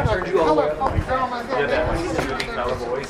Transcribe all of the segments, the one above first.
Yeah, that one is really color voice.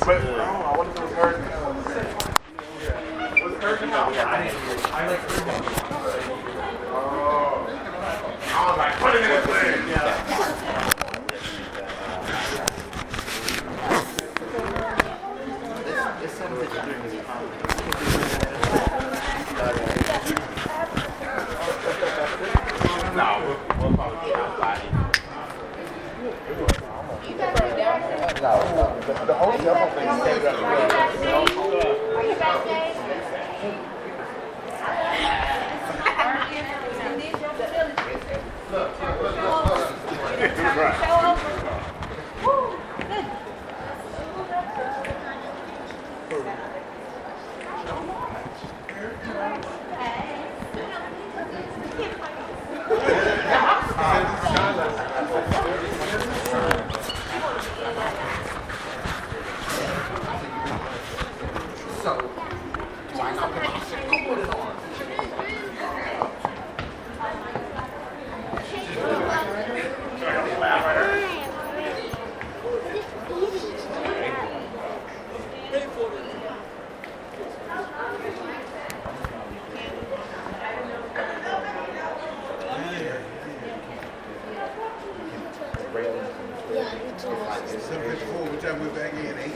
Seven fifty-four, what time we back in, eight?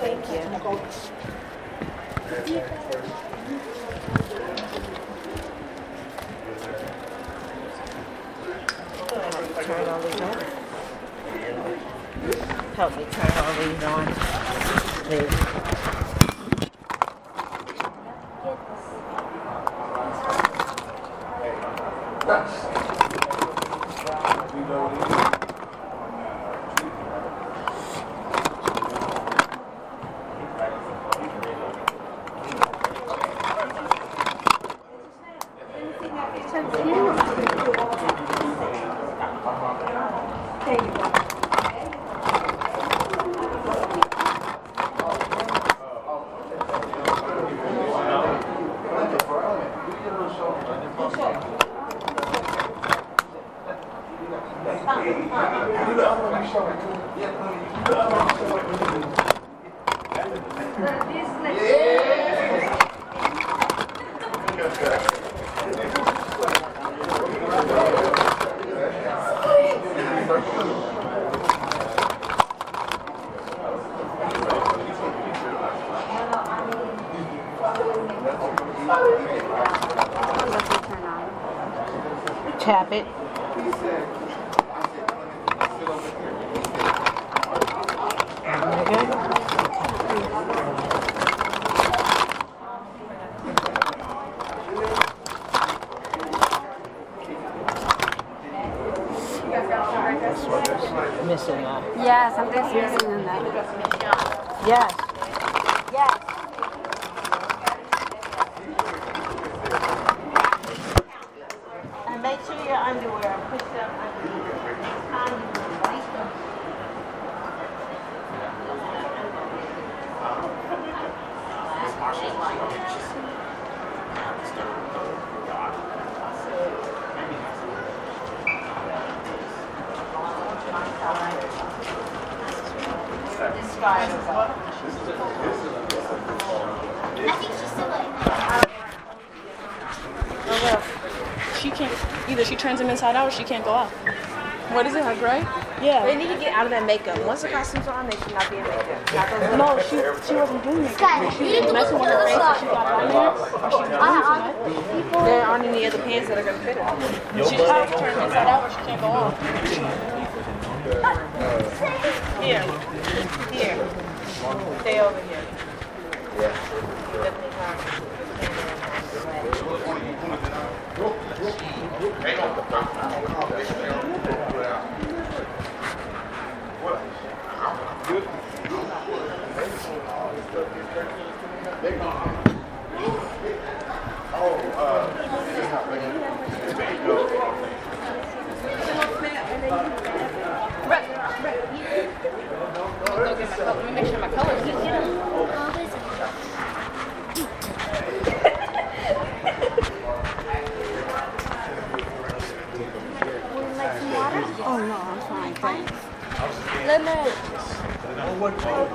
Thank you. Turn all these on. Help me turn all these on, please. Tap it. Missing that. Yeah, something's missing in that. Yes. And make sure your underwear, push them underneath. She can't, either she turns him inside out she can't go out. What is it, her gray? Yeah. They need to get out of that makeup. Once the costume's are on, they should not be in makeup. Not No, she, she wasn't doing it. She was messing with her face and she got it on there. And she's doing it. There aren't any other pants that are gonna fit her. She just has to turn inside out or she can't go on. Here. Here. Stay over here. Definitely hard. Go get my color. Let me make sure my color's good. Oh, no, I'm fine, thanks. Lemon.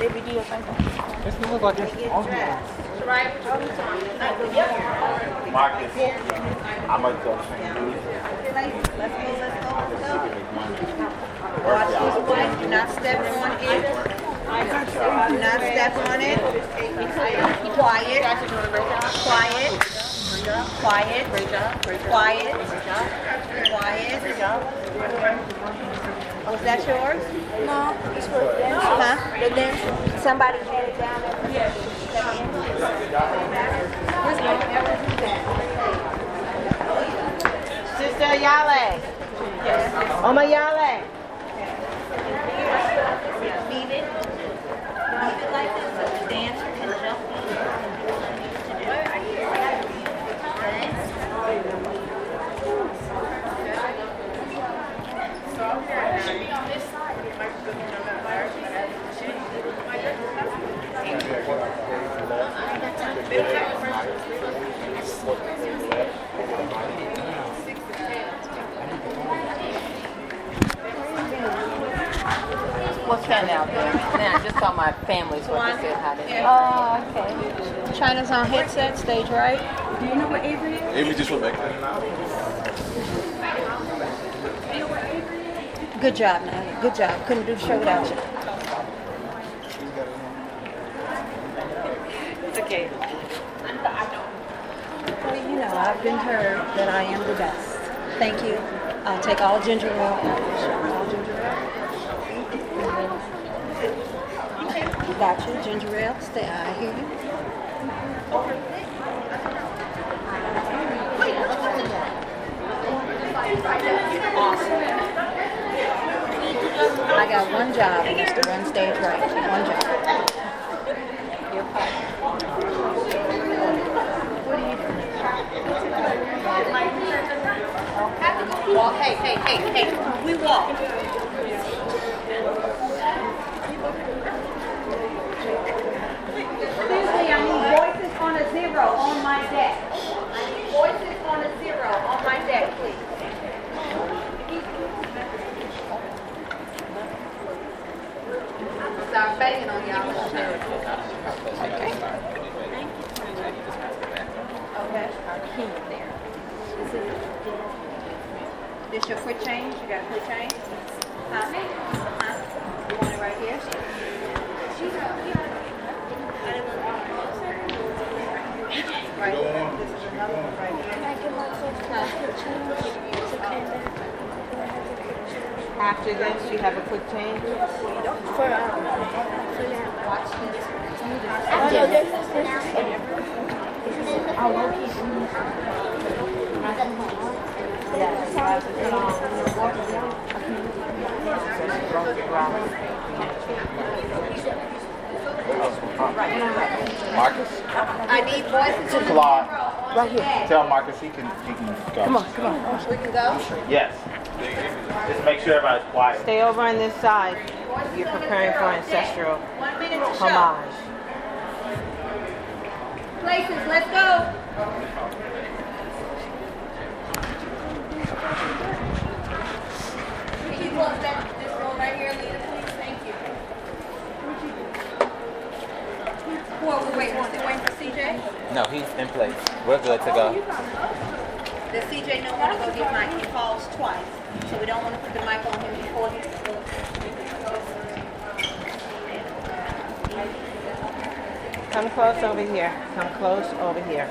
Avery, Places. I'm going to take Down here. I'll be right. Baby. Marcus, I'm gonna go Let's go, let's go, let's go. Watch this way, do not step on it. Do not step on it. Quiet. Quiet. Quiet. Quiet. Quiet. Quiet. Was that yours? No, it's for the dance. Huh? The dance. Somebody had it down there. Sister Yale. Oma Yale. Leave it. Leave it like this so the dancer can jump What's that now? Now, I just saw my family's what they said how they. Oh, okay. China's on headset, stage right. Do you know where Avery is? Amy just went back there. Good job, Nadia. Good job. Couldn't do the show without you. It's okay. Well, you know, I've been heard that I am the best. Thank you. I'll take all ginger ale. All ginger ale. Got you, ginger ale. Stay. I hear you. I got one job, and it's to run stage right. One job. Walk, hey, hey, we walk. Excuse me, I need voices on a zero on my deck. I need voices on a zero on my deck, please. Start banging on y'all. Okay. This your quick change? You got a quick change? Huh? Huh? You want it right here? Right here. This is another one right here. After this, you have a quick change. For, um, Watch this. oh, no, there's, there's, Marcus, I need voices on the Claude. zero on the deck. tell Marcus he can, he can go. Come on, come on. We can go? Yes. Just make sure everybody's quiet. Stay over on this side. You're preparing for ancestral One minute to show. homage. Places, let's go. Can you close that, this row right here, Lita, please? Thank you. Who are we waiting, for? still waiting for CJ? No, he's in place. We're good to go. Does CJ know when to go get Mike? He calls twice. so we don't want to put the mic on him before he... Come close over here. Come close over here.